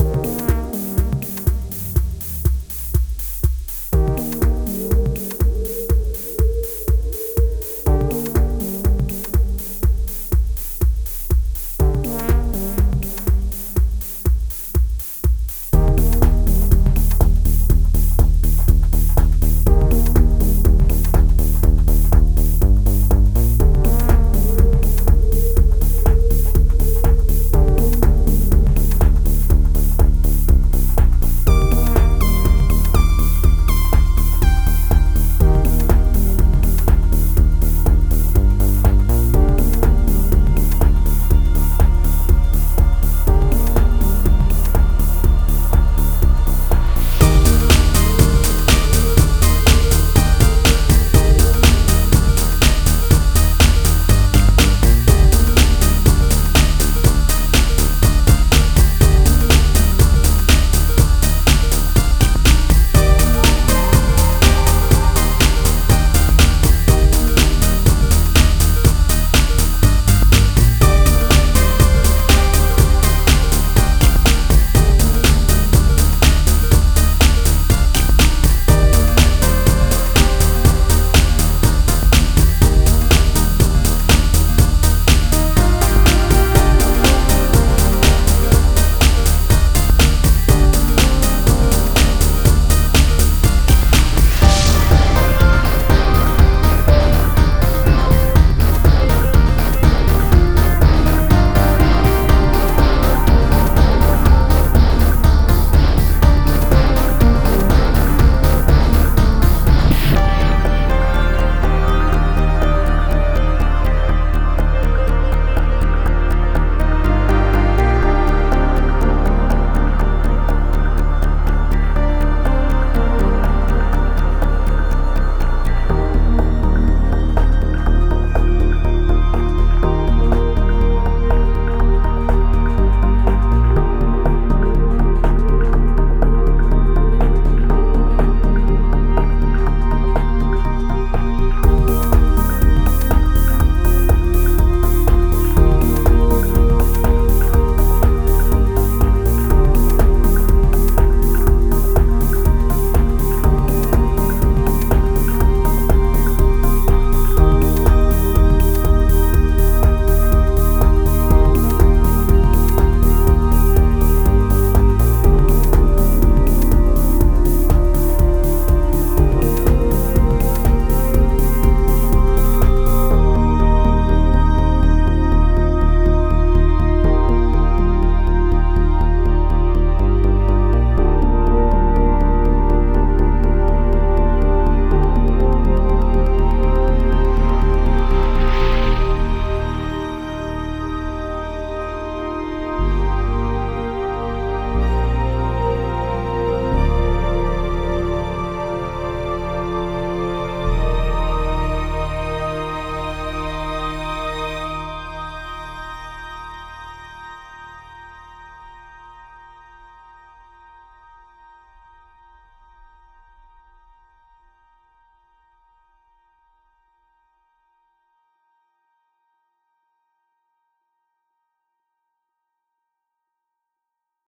you.